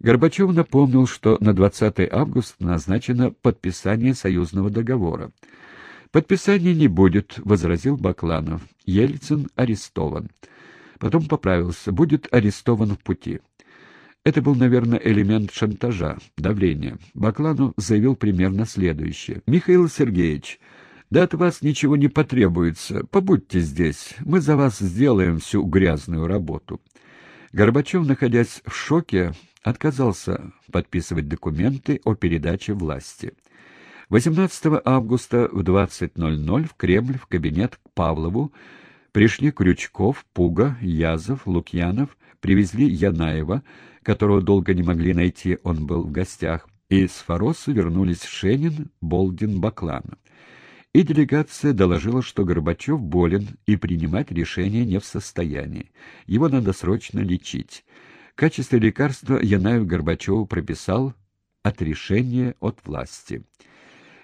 Горбачев напомнил, что на 20 августа назначено подписание союзного договора. «Подписания не будет», — возразил Бакланов. «Ельцин арестован». Потом поправился. «Будет арестован в пути». Это был, наверное, элемент шантажа, давления. Бакланов заявил примерно следующее. «Михаил Сергеевич, да от вас ничего не потребуется. Побудьте здесь. Мы за вас сделаем всю грязную работу». Горбачев, находясь в шоке, отказался подписывать документы о передаче власти. 18 августа в 20.00 в Кремль в кабинет к Павлову пришли Крючков, Пуга, Язов, Лукьянов, привезли Янаева, которого долго не могли найти, он был в гостях, и с Фороса вернулись Шенин, Болдин, Бакланов. И делегация доложила, что Горбачев болен и принимать решение не в состоянии. Его надо срочно лечить. Качестве лекарства Янаев Горбачеву прописал отрешение от власти.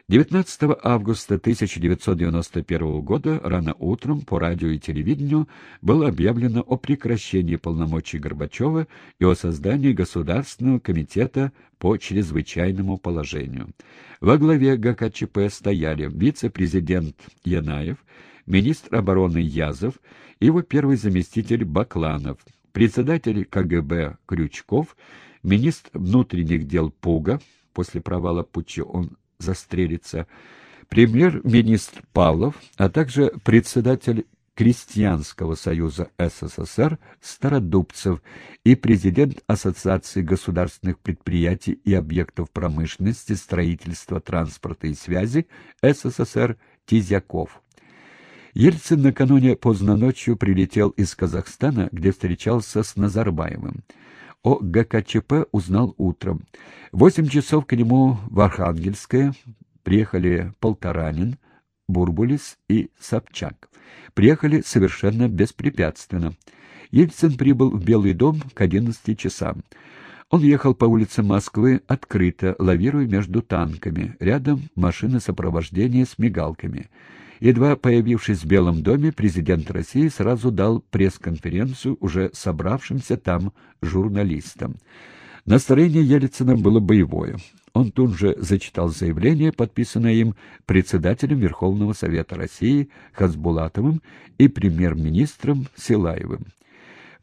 19 августа 1991 года рано утром по радио и телевидению было объявлено о прекращении полномочий Горбачева и о создании Государственного комитета по чрезвычайному положению. Во главе ГКЧП стояли вице-президент Янаев, министр обороны Язов и его первый заместитель Бакланов, председатель КГБ Крючков, министр внутренних дел Пуга, после провала путча он застрелится, премьер-министр Павлов, а также председатель Крестьянского союза СССР Стародубцев и президент Ассоциации государственных предприятий и объектов промышленности, строительства, транспорта и связи СССР Тизяков. Ельцин накануне поздно ночью прилетел из Казахстана, где встречался с Назарбаевым. О ГКЧП узнал утром. восемь часов к нему в Архангельское приехали Полторанин, Бурбулис и Собчак. Приехали совершенно беспрепятственно. Ельцин прибыл в Белый дом к одиннадцати часам. Он ехал по улице Москвы открыто, лавируя между танками. Рядом машины сопровождения с мигалками. Едва появившись в Белом доме, президент России сразу дал пресс-конференцию уже собравшимся там журналистам. Настроение Ельцина было боевое. Он тут же зачитал заявление, подписанное им председателем Верховного Совета России Хасбулатовым и премьер-министром Силаевым.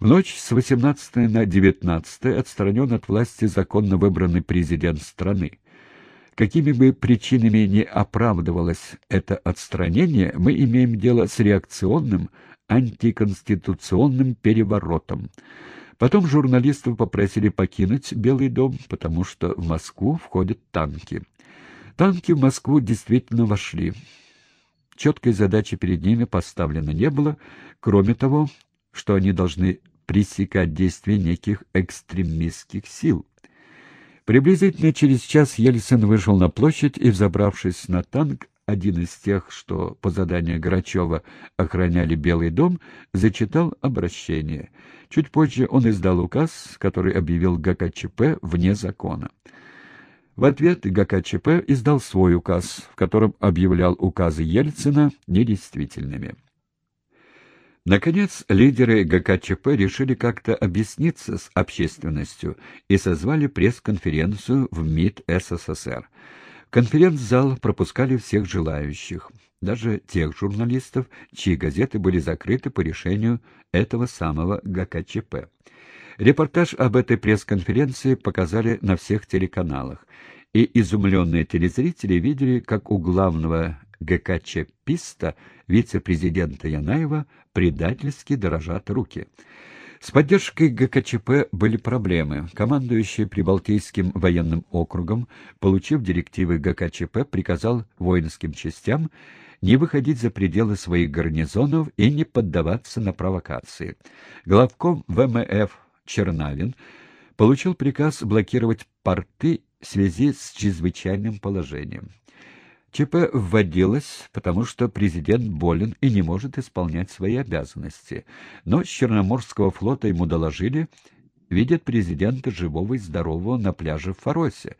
В ночь с 18 на 19 отстранен от власти законно выбранный президент страны. Какими бы причинами не оправдывалось это отстранение, мы имеем дело с реакционным, антиконституционным переворотом. Потом журналистов попросили покинуть Белый дом, потому что в Москву входят танки. Танки в Москву действительно вошли. Четкой задачи перед ними поставлено не было, кроме того, что они должны пресекать действия неких экстремистских сил. Приблизительно через час Ельцин вышел на площадь и, взобравшись на танк, один из тех, что по заданию Грачева охраняли Белый дом, зачитал обращение. Чуть позже он издал указ, который объявил ГКЧП вне закона. В ответ ГКЧП издал свой указ, в котором объявлял указы Ельцина недействительными. Наконец, лидеры ГКЧП решили как-то объясниться с общественностью и созвали пресс-конференцию в МИД СССР. Конференц-зал пропускали всех желающих, даже тех журналистов, чьи газеты были закрыты по решению этого самого ГКЧП. Репортаж об этой пресс-конференции показали на всех телеканалах, и изумленные телезрители видели, как у главного ГКЧПиста, вице-президента Янаева, предательски дорожат руки. С поддержкой ГКЧП были проблемы. Командующий Прибалтийским военным округом, получив директивы ГКЧП, приказал воинским частям не выходить за пределы своих гарнизонов и не поддаваться на провокации. Главком ВМФ Чернавин получил приказ блокировать порты в связи с чрезвычайным положением. ЧП вводилось, потому что президент болен и не может исполнять свои обязанности. Но с Черноморского флота ему доложили, видят президента живого и здорового на пляже в Фаросе.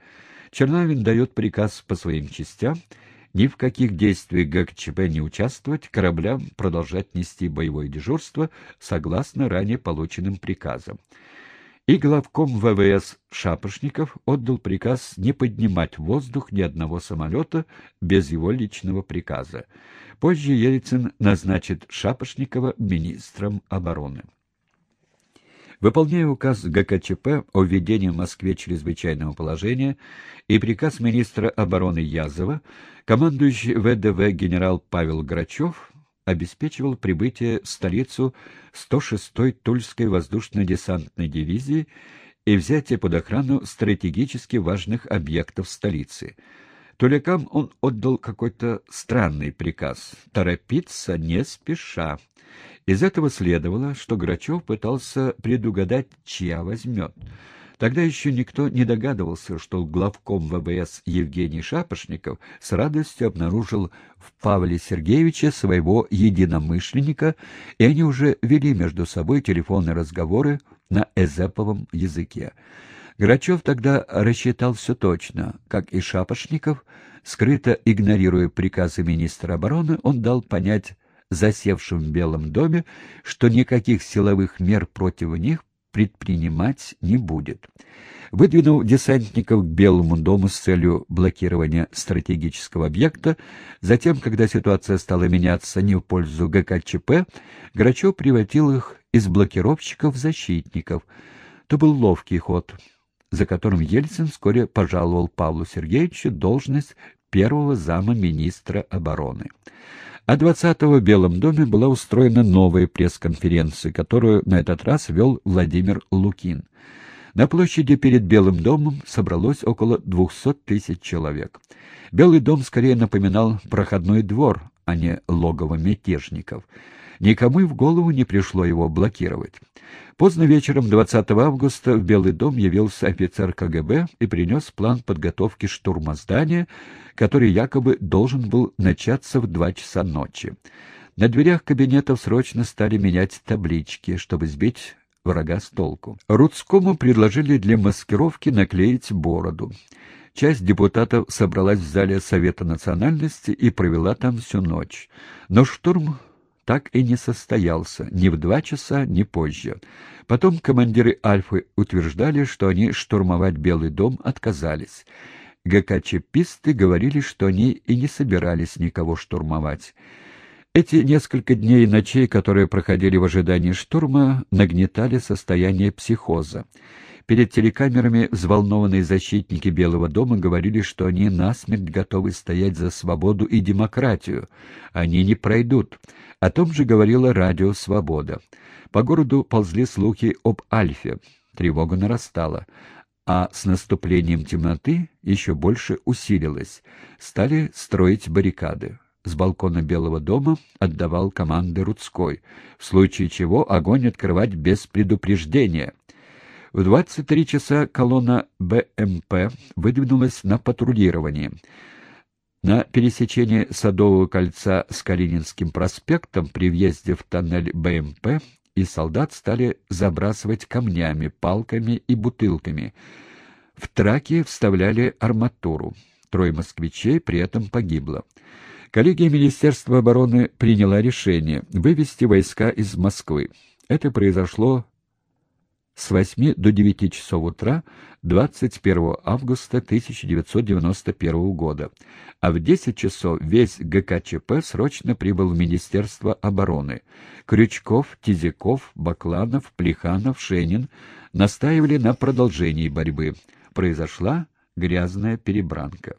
Чернавин дает приказ по своим частям ни в каких действиях ГКЧП не участвовать, кораблям продолжать нести боевое дежурство согласно ранее полученным приказам. И главком ВВС Шапошников отдал приказ не поднимать в воздух ни одного самолета без его личного приказа. Позже Ельцин назначит Шапошникова министром обороны. Выполняя указ ГКЧП о введении в Москве чрезвычайного положения и приказ министра обороны Язова, командующий ВДВ генерал Павел Грачев обеспечивал прибытие в столицу 106-й Тульской воздушно-десантной дивизии и взятие под охрану стратегически важных объектов столицы. Тулякам он отдал какой-то странный приказ — торопиться не спеша. Из этого следовало, что Грачев пытался предугадать, чья возьмет — Тогда еще никто не догадывался, что главком ВВС Евгений Шапошников с радостью обнаружил в Павле Сергеевиче своего единомышленника, и они уже вели между собой телефонные разговоры на эзеповом языке. Грачев тогда рассчитал все точно, как и Шапошников, скрыто игнорируя приказы министра обороны, он дал понять засевшим в Белом доме, что никаких силовых мер против них предпринимать не будет. Выдвинув десантников к Белому дому с целью блокирования стратегического объекта, затем, когда ситуация стала меняться не в пользу ГКЧП, Грачев превратил их из блокировщиков в защитников. То был ловкий ход, за которым Ельцин вскоре пожаловал Павлу Сергеевичу должность первого зама министра обороны. А 20-го в Белом доме была устроена новая пресс-конференция, которую на этот раз вел Владимир Лукин. На площади перед Белым домом собралось около 200 тысяч человек. Белый дом скорее напоминал проходной двор, а не логово мятежников. Никому и в голову не пришло его блокировать. Поздно вечером 20 августа в Белый дом явился офицер КГБ и принес план подготовки штурма здания, который якобы должен был начаться в два часа ночи. На дверях кабинетов срочно стали менять таблички, чтобы сбить врага с толку. Рудскому предложили для маскировки наклеить бороду. Часть депутатов собралась в зале Совета национальности и провела там всю ночь. Но штурм так и не состоялся, ни в два часа, ни позже. Потом командиры «Альфы» утверждали, что они штурмовать Белый дом отказались. ГКЧПисты говорили, что они и не собирались никого штурмовать. Эти несколько дней и ночей, которые проходили в ожидании штурма, нагнетали состояние психоза. Перед телекамерами взволнованные защитники Белого дома говорили, что они насмерть готовы стоять за свободу и демократию. Они не пройдут. О том же говорила радио «Свобода». По городу ползли слухи об Альфе. Тревога нарастала. А с наступлением темноты еще больше усилилась. Стали строить баррикады. С балкона Белого дома отдавал команды Рудской, в случае чего огонь открывать без предупреждения. В 23 часа колонна БМП выдвинулась на патрулирование. На пересечении Садового кольца с Калининским проспектом при въезде в тоннель БМП и солдат стали забрасывать камнями, палками и бутылками. В траки вставляли арматуру. Трое москвичей при этом погибло. Коллегия Министерства обороны приняла решение вывести войска из Москвы. Это произошло с 8 до 9 часов утра 21 августа 1991 года, а в 10 часов весь ГКЧП срочно прибыл в Министерство обороны. Крючков, Тизяков, Бакланов, Плеханов, Шенин настаивали на продолжении борьбы. Произошла грязная перебранка.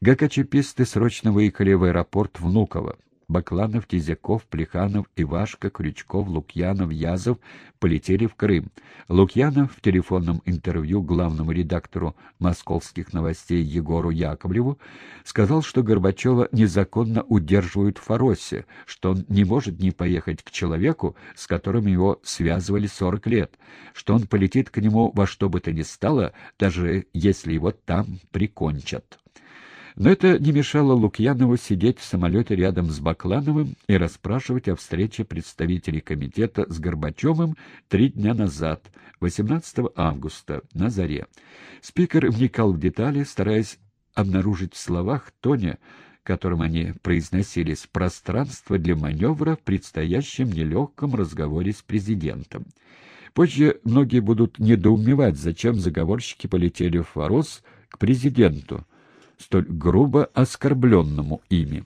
ГКЧПисты срочно выехали в аэропорт Внуково. Бакланов, Тизяков, Плеханов, Ивашка, Крючков, Лукьянов, Язов полетели в Крым. Лукьянов в телефонном интервью главному редактору «Московских новостей» Егору Яковлеву сказал, что Горбачева незаконно удерживают в Фаросе, что он не может не поехать к человеку, с которым его связывали 40 лет, что он полетит к нему во что бы то ни стало, даже если его там прикончат. Но это не мешало Лукьянову сидеть в самолете рядом с Баклановым и расспрашивать о встрече представителей комитета с Горбачевым три дня назад, 18 августа, на заре. Спикер вникал в детали, стараясь обнаружить в словах тоне, которым они произносились, пространство для маневра в предстоящем нелегком разговоре с президентом. Позже многие будут недоумевать, зачем заговорщики полетели в Форос к президенту, столь грубо оскорбленному ими.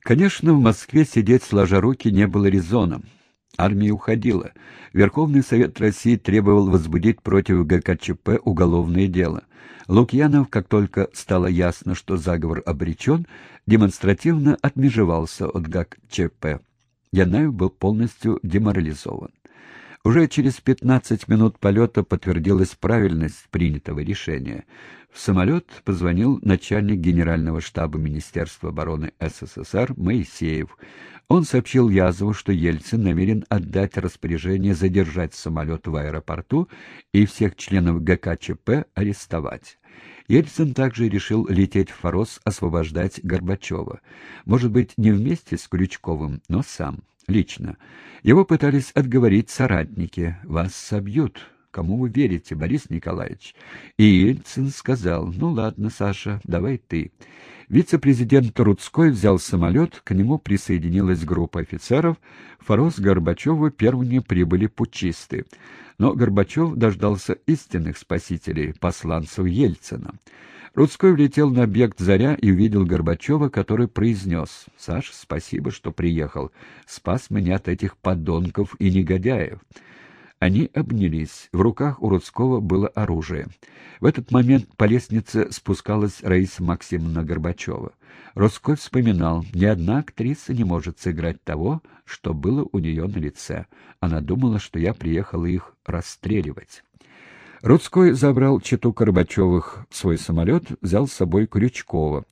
Конечно, в Москве сидеть сложа руки не было резоном. Армия уходила. Верховный Совет России требовал возбудить против ГКЧП уголовное дело. Лукьянов, как только стало ясно, что заговор обречен, демонстративно отмежевался от ГКЧП. Янаев был полностью деморализован. Уже через 15 минут полета подтвердилась правильность принятого решения. В самолет позвонил начальник Генерального штаба Министерства обороны СССР Моисеев. Он сообщил Язову, что Ельцин намерен отдать распоряжение задержать самолет в аэропорту и всех членов ГКЧП арестовать. Ельцин также решил лететь в Форос освобождать Горбачева. Может быть, не вместе с Крючковым, но сам лично. Его пытались отговорить соратники. «Вас собьют. Кому вы верите, Борис Николаевич?» И Ельцин сказал, «Ну ладно, Саша, давай ты». Вице-президент Рудской взял самолет, к нему присоединилась группа офицеров. Форос Горбачеву первыми прибыли путчисты. Но Горбачев дождался истинных спасителей, посланцев Ельцина. Рудской влетел на объект «Заря» и увидел Горбачева, который произнес «Саш, спасибо, что приехал. Спас меня от этих подонков и негодяев». Они обнялись. В руках у Рудского было оружие. В этот момент по лестнице спускалась Раиса Максимовна Горбачева. Рудской вспоминал, ни одна актриса не может сыграть того, что было у нее на лице. Она думала, что я приехала их расстреливать. Рудской забрал читу Горбачевых в свой самолет, взял с собой Крючкова.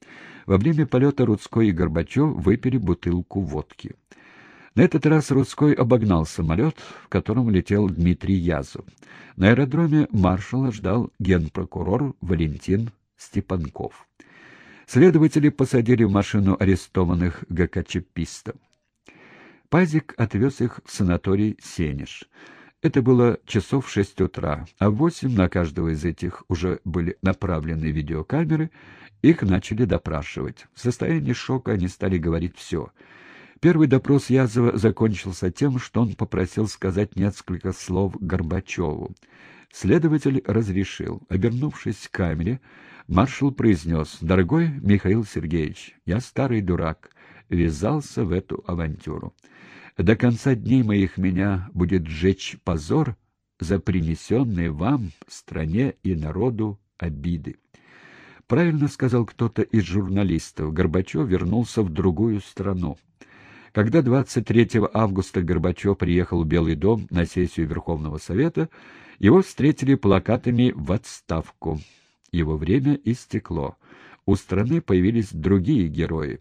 Во время полета Рудской и Горбачев выпили бутылку водки. На этот раз Рудской обогнал самолет, в котором летел Дмитрий Язов. На аэродроме маршала ждал генпрокурор Валентин Степанков. Следователи посадили в машину арестованных ГКЧПистов. Пазик отвез их в санаторий «Сенеж». Это было часов шесть утра, а в восемь на каждого из этих уже были направлены видеокамеры, их начали допрашивать. В состоянии шока они стали говорить все. Первый допрос Язова закончился тем, что он попросил сказать несколько слов Горбачеву. Следователь разрешил. Обернувшись к камере, маршал произнес, «Дорогой Михаил Сергеевич, я старый дурак, ввязался в эту авантюру. До конца дней моих меня будет сжечь позор за принесенные вам, стране и народу обиды. Правильно сказал кто-то из журналистов, Горбачев вернулся в другую страну. Когда 23 августа Горбачев приехал в Белый дом на сессию Верховного Совета, его встретили плакатами «В отставку». Его время истекло. У страны появились другие герои.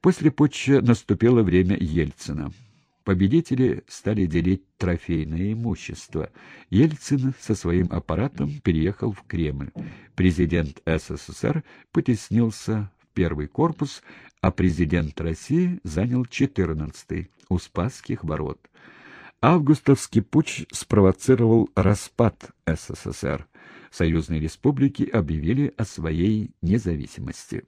После путча наступило время Ельцина. Победители стали делить трофейное имущество. Ельцин со своим аппаратом переехал в Кремль. Президент СССР потеснился первый корпус, а президент России занял четырнадцатый у Спасских ворот. Августовский путч спровоцировал распад СССР. Союзные республики объявили о своей независимости.